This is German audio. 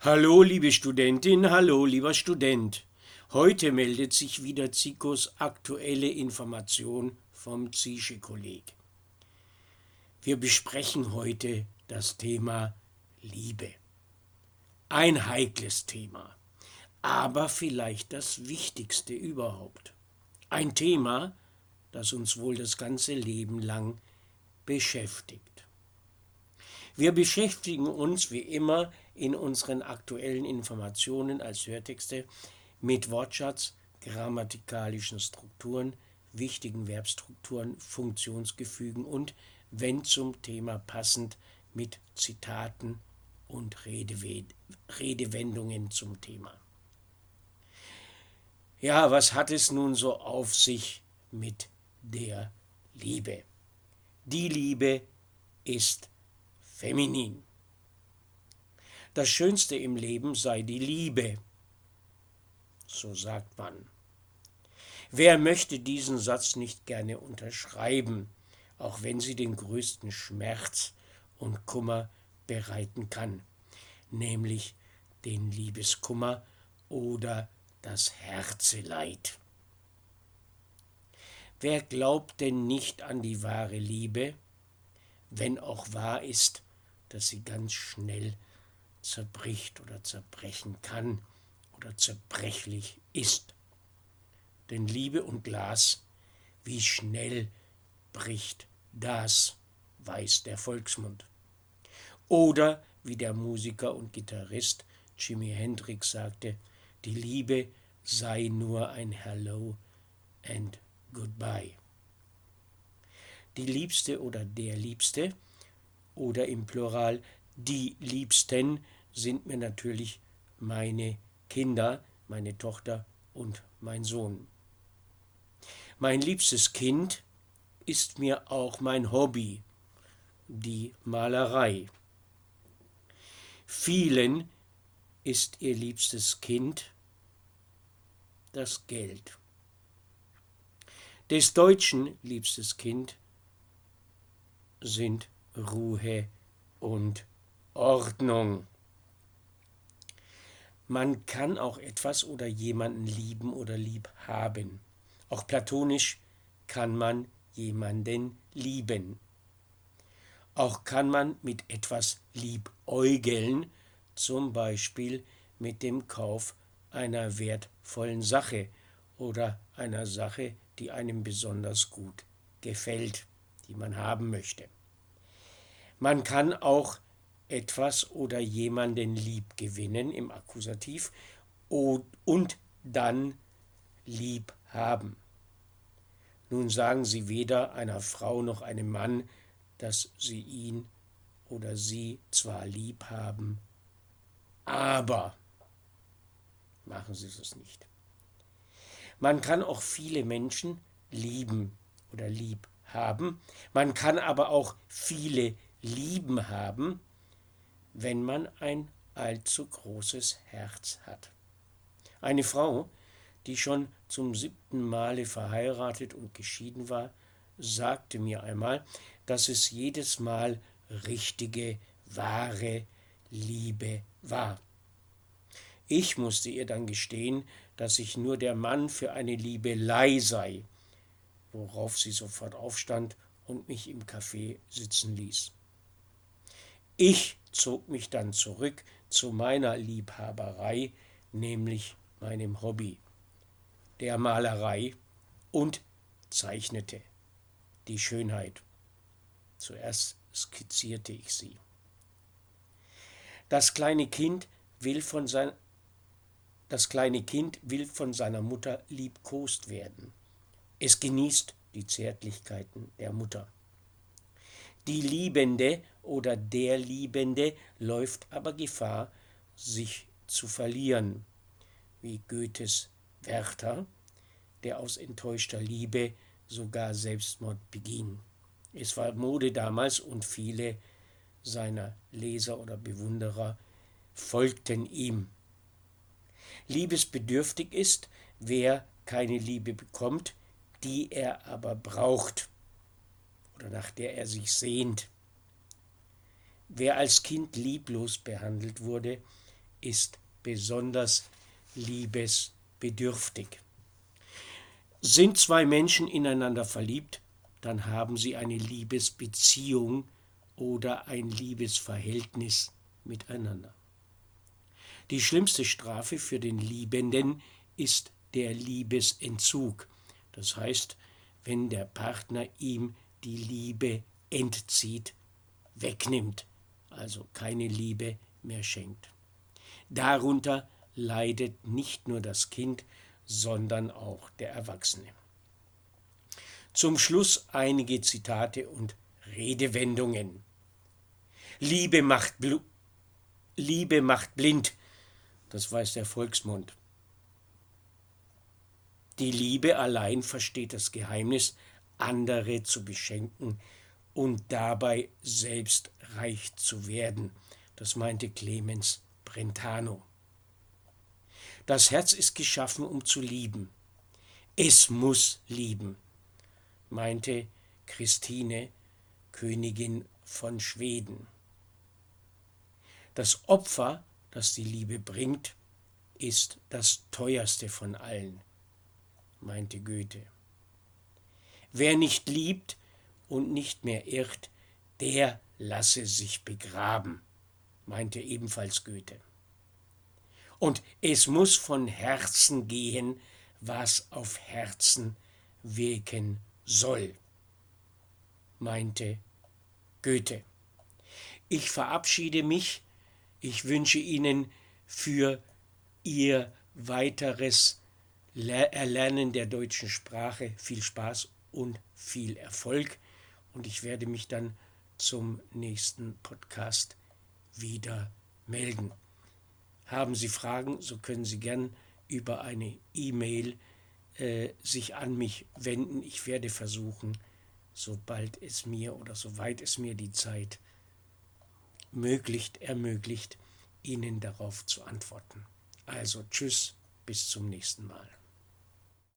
Hallo, liebe Studentin, hallo, lieber Student. Heute meldet sich wieder Zikos aktuelle Information vom Zische-Kolleg. Wir besprechen heute das Thema Liebe. Ein heikles Thema, aber vielleicht das wichtigste überhaupt. Ein Thema, das uns wohl das ganze Leben lang beschäftigt. Wir beschäftigen uns wie immer in unseren aktuellen Informationen als Hörtexte mit Wortschatz, grammatikalischen Strukturen, wichtigen Verbstrukturen, Funktionsgefügen und, wenn zum Thema passend, mit Zitaten und Redewendungen zum Thema. Ja, was hat es nun so auf sich mit der Liebe? Die Liebe ist feminin. Das Schönste im Leben sei die Liebe, so sagt man. Wer möchte diesen Satz nicht gerne unterschreiben, auch wenn sie den größten Schmerz und Kummer bereiten kann, nämlich den Liebeskummer oder das Herzeleid. Wer glaubt denn nicht an die wahre Liebe, wenn auch wahr ist, dass sie ganz schnell zerbricht oder zerbrechen kann oder zerbrechlich ist. Denn Liebe und Glas, wie schnell bricht das, weiß der Volksmund. Oder wie der Musiker und Gitarrist Jimi Hendrix sagte, die Liebe sei nur ein Hello and Goodbye. Die Liebste oder der Liebste oder im Plural die Liebsten sind mir natürlich meine Kinder, meine Tochter und mein Sohn. Mein liebstes Kind ist mir auch mein Hobby, die Malerei. Vielen ist ihr liebstes Kind das Geld. Des Deutschen liebstes Kind sind Ruhe und Ordnung. Man kann auch etwas oder jemanden lieben oder lieb haben. Auch platonisch kann man jemanden lieben. Auch kann man mit etwas liebäugeln, zum Beispiel mit dem Kauf einer wertvollen Sache oder einer Sache, die einem besonders gut gefällt die man haben möchte. Man kann auch etwas oder jemanden lieb gewinnen im Akkusativ und dann lieb haben. Nun sagen sie weder einer Frau noch einem Mann, dass sie ihn oder sie zwar lieb haben, aber machen sie es nicht. Man kann auch viele Menschen lieben oder lieb haben. Man kann aber auch viele Lieben haben, wenn man ein allzu großes Herz hat. Eine Frau, die schon zum siebten Male verheiratet und geschieden war, sagte mir einmal, dass es jedes Mal richtige, wahre Liebe war. Ich musste ihr dann gestehen, dass ich nur der Mann für eine Liebelei sei, worauf sie sofort aufstand und mich im Café sitzen ließ. Ich zog mich dann zurück zu meiner Liebhaberei, nämlich meinem Hobby, der Malerei und zeichnete die Schönheit. Zuerst skizzierte ich sie. Das kleine Kind will von sein, das kleine Kind will von seiner Mutter liebkost werden. Es genießt die Zärtlichkeiten der Mutter. Die Liebende oder der Liebende läuft aber Gefahr, sich zu verlieren, wie Goethes Werther, der aus enttäuschter Liebe sogar Selbstmord beging. Es war Mode damals und viele seiner Leser oder Bewunderer folgten ihm. Liebesbedürftig ist, wer keine Liebe bekommt, die er aber braucht oder nach der er sich sehnt. Wer als Kind lieblos behandelt wurde, ist besonders liebesbedürftig. Sind zwei Menschen ineinander verliebt, dann haben sie eine Liebesbeziehung oder ein Liebesverhältnis miteinander. Die schlimmste Strafe für den Liebenden ist der Liebesentzug. Das heißt, wenn der Partner ihm die Liebe entzieht, wegnimmt, also keine Liebe mehr schenkt. Darunter leidet nicht nur das Kind, sondern auch der Erwachsene. Zum Schluss einige Zitate und Redewendungen. Liebe macht, Liebe macht blind, das weiß der Volksmund. Die Liebe allein versteht das Geheimnis, andere zu beschenken und dabei selbst reich zu werden. Das meinte Clemens Brentano. Das Herz ist geschaffen, um zu lieben. Es muss lieben, meinte Christine, Königin von Schweden. Das Opfer, das die Liebe bringt, ist das teuerste von allen, meinte Goethe. Wer nicht liebt und nicht mehr irrt, der lasse sich begraben, meinte ebenfalls Goethe. Und es muss von Herzen gehen, was auf Herzen wirken soll, meinte Goethe. Ich verabschiede mich, ich wünsche Ihnen für Ihr weiteres Erlernen der deutschen Sprache viel Spaß und viel Erfolg und ich werde mich dann zum nächsten Podcast wieder melden. Haben Sie Fragen, so können Sie gern über eine E-Mail äh, sich an mich wenden. Ich werde versuchen, sobald es mir oder soweit es mir die Zeit möglicht, ermöglicht, Ihnen darauf zu antworten. Also tschüss, bis zum nächsten Mal.